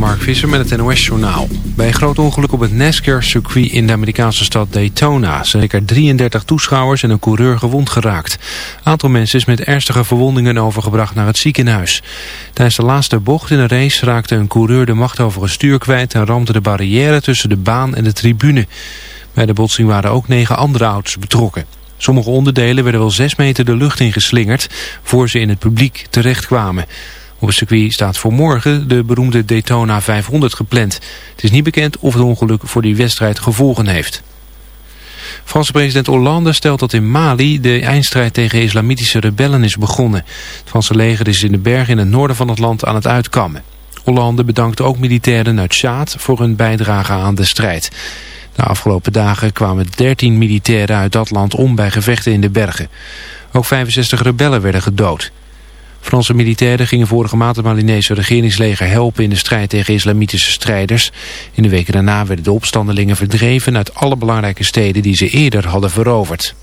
Mark Visser met het NOS-journaal. Bij een groot ongeluk op het NASCAR-circuit in de Amerikaanse stad Daytona... zijn zeker 33 toeschouwers en een coureur gewond geraakt. Een aantal mensen is met ernstige verwondingen overgebracht naar het ziekenhuis. Tijdens de laatste bocht in de race raakte een coureur de macht over het stuur kwijt... en ramde de barrière tussen de baan en de tribune. Bij de botsing waren ook negen andere auto's betrokken. Sommige onderdelen werden wel zes meter de lucht in geslingerd... voor ze in het publiek terechtkwamen... Op het circuit staat voor morgen de beroemde Daytona 500 gepland. Het is niet bekend of het ongeluk voor die wedstrijd gevolgen heeft. Franse president Hollande stelt dat in Mali de eindstrijd tegen islamitische rebellen is begonnen. Het Franse leger is in de bergen in het noorden van het land aan het uitkammen. Hollande bedankt ook militairen uit Tjaad voor hun bijdrage aan de strijd. De afgelopen dagen kwamen 13 militairen uit dat land om bij gevechten in de bergen. Ook 65 rebellen werden gedood. Franse militairen gingen vorige maand het Malinese regeringsleger helpen in de strijd tegen islamitische strijders. In de weken daarna werden de opstandelingen verdreven uit alle belangrijke steden die ze eerder hadden veroverd.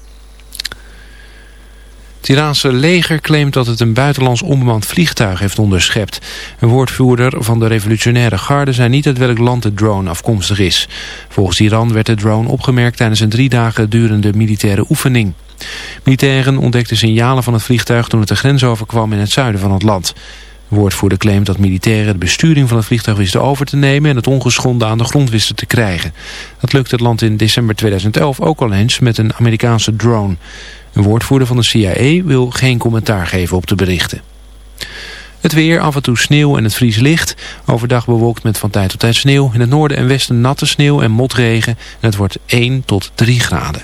Het Iraanse leger claimt dat het een buitenlands onbemand vliegtuig heeft onderschept. Een woordvoerder van de revolutionaire garde zei niet uit welk land de drone afkomstig is. Volgens Iran werd de drone opgemerkt tijdens een drie dagen durende militaire oefening. Militairen ontdekten signalen van het vliegtuig toen het de grens overkwam in het zuiden van het land. De woordvoerder claimt dat militairen de besturing van het vliegtuig wisten over te nemen en het ongeschonden aan de grond wisten te krijgen. Dat lukte het land in december 2011 ook al eens met een Amerikaanse drone. Een woordvoerder van de CIA wil geen commentaar geven op de berichten. Het weer, af en toe sneeuw en het vries licht. Overdag bewolkt met van tijd tot tijd sneeuw. In het noorden en westen natte sneeuw en motregen. En het wordt 1 tot 3 graden.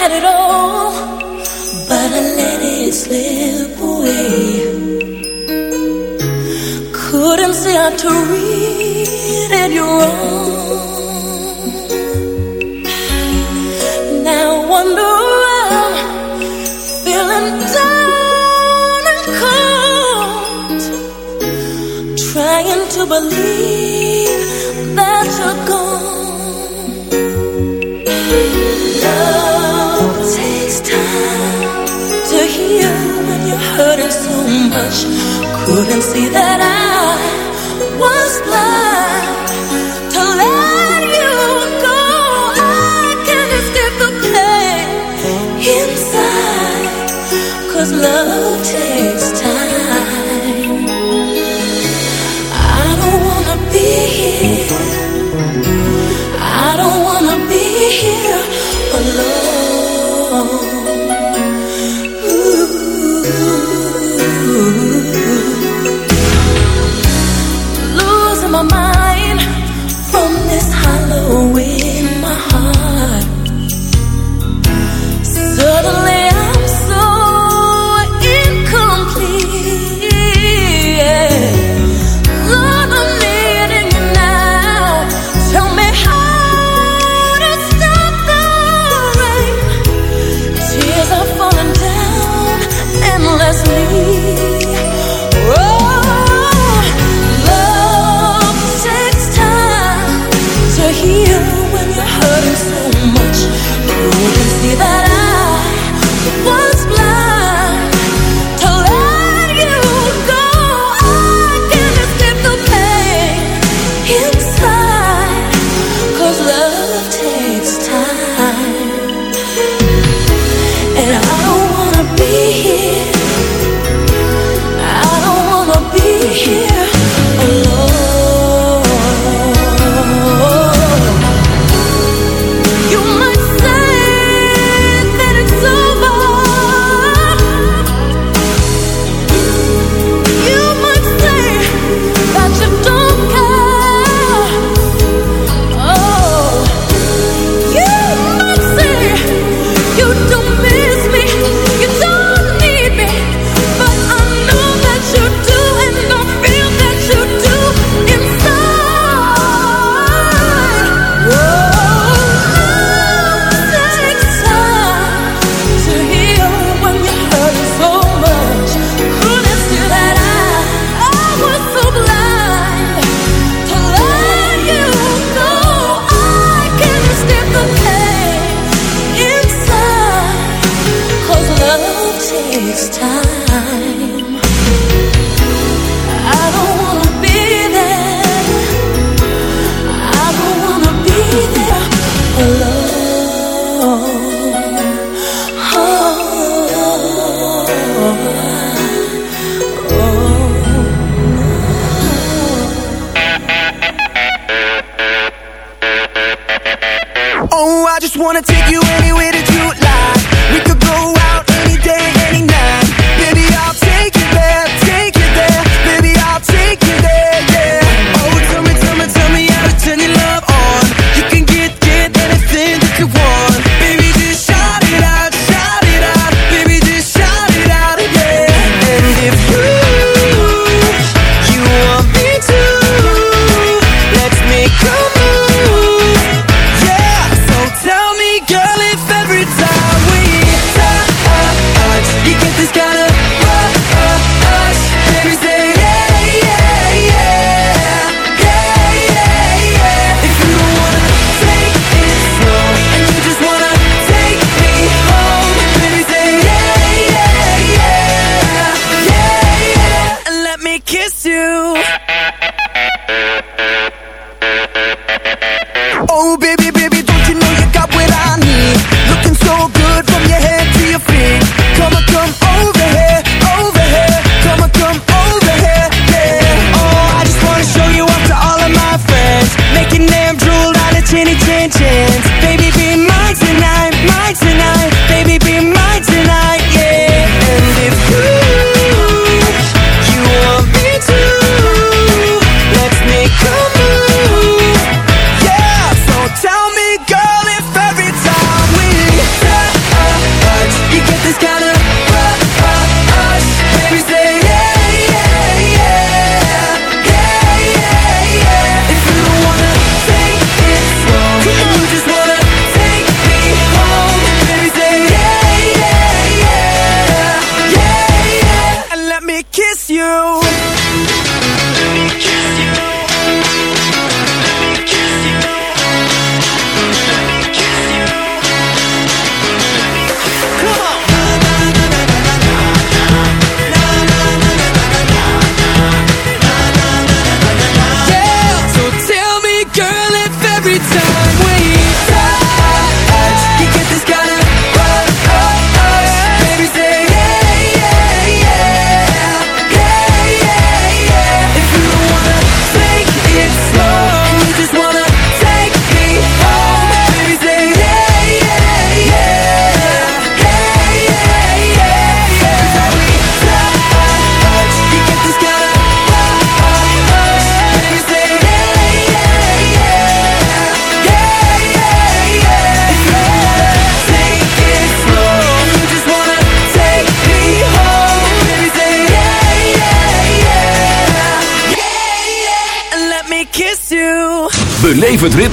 had it all, but I let it slip away. Couldn't see how to read it, you're. Couldn't see that I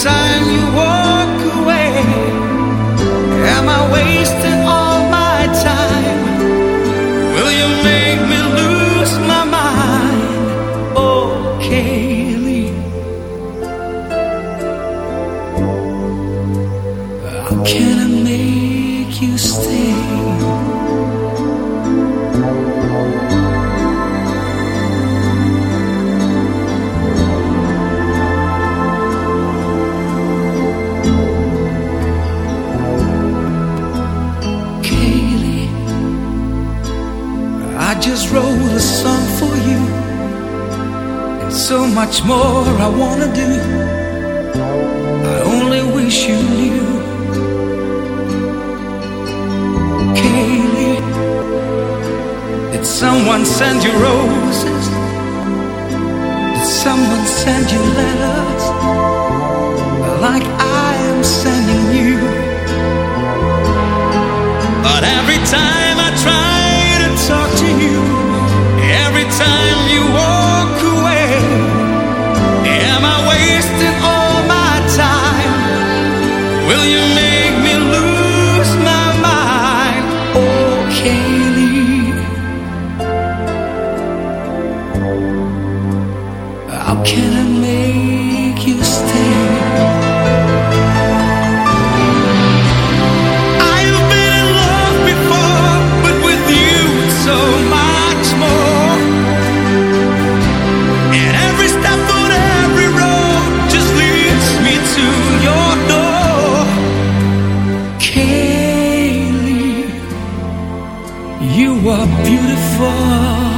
time. Are beautiful.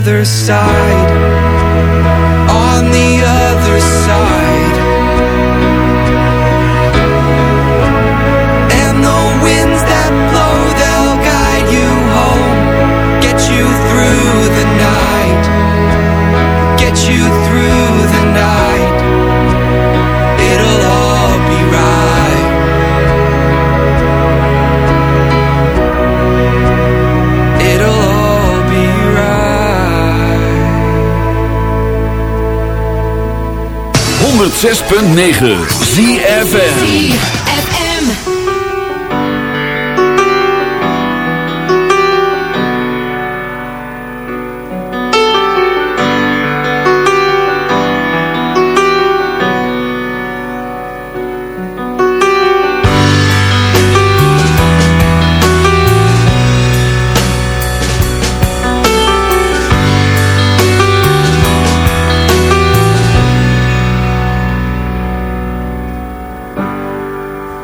Other side. 106.9 ZFM.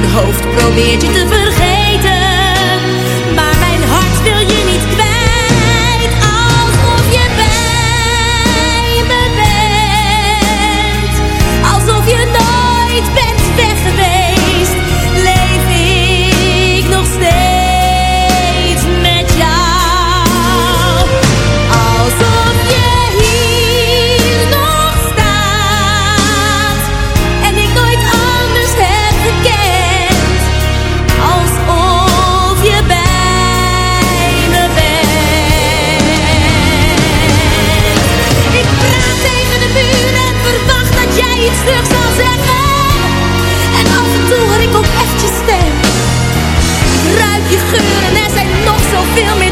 het hoofd probeert je te vergeten. niets terug zal zeggen. En af en toe hoor ik ook echtjes stem. Ik ruik je geur en er zijn nog zoveel meer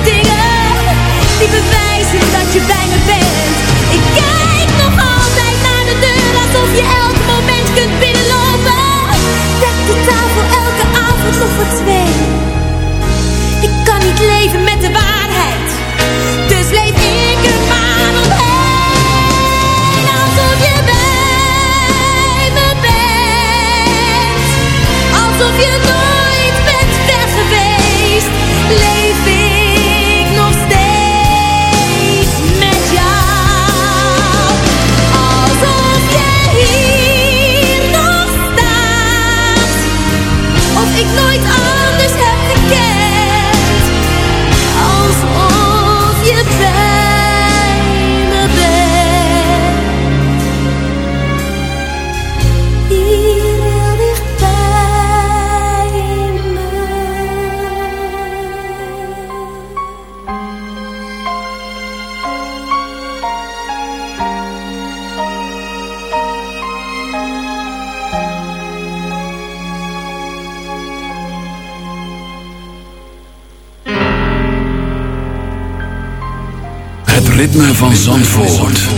van Zandvoort.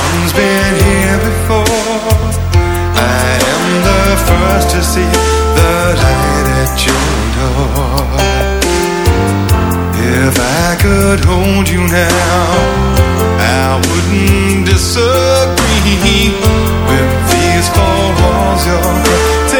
One's been here before. I am the first to see the light at your door. If I could hold you now, I wouldn't disagree with these four walls you're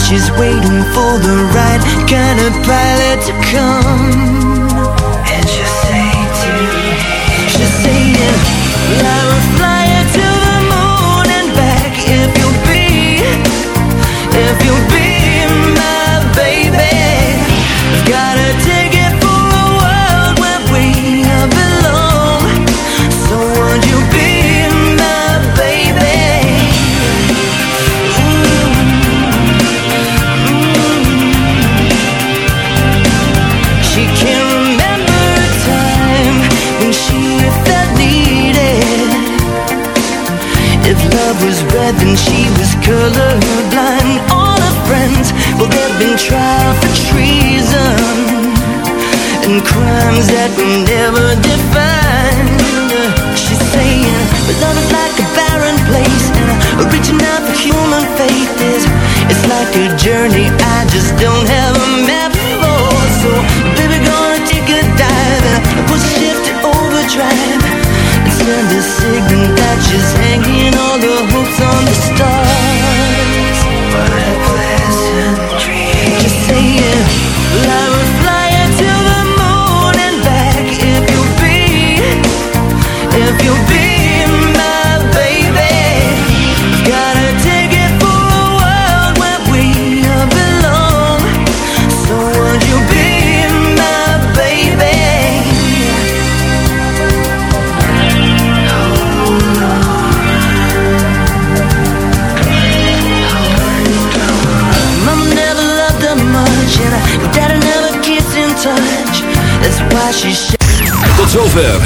she's waiting for the right kind of pilot to come. And she'll say to him, she'll say to him,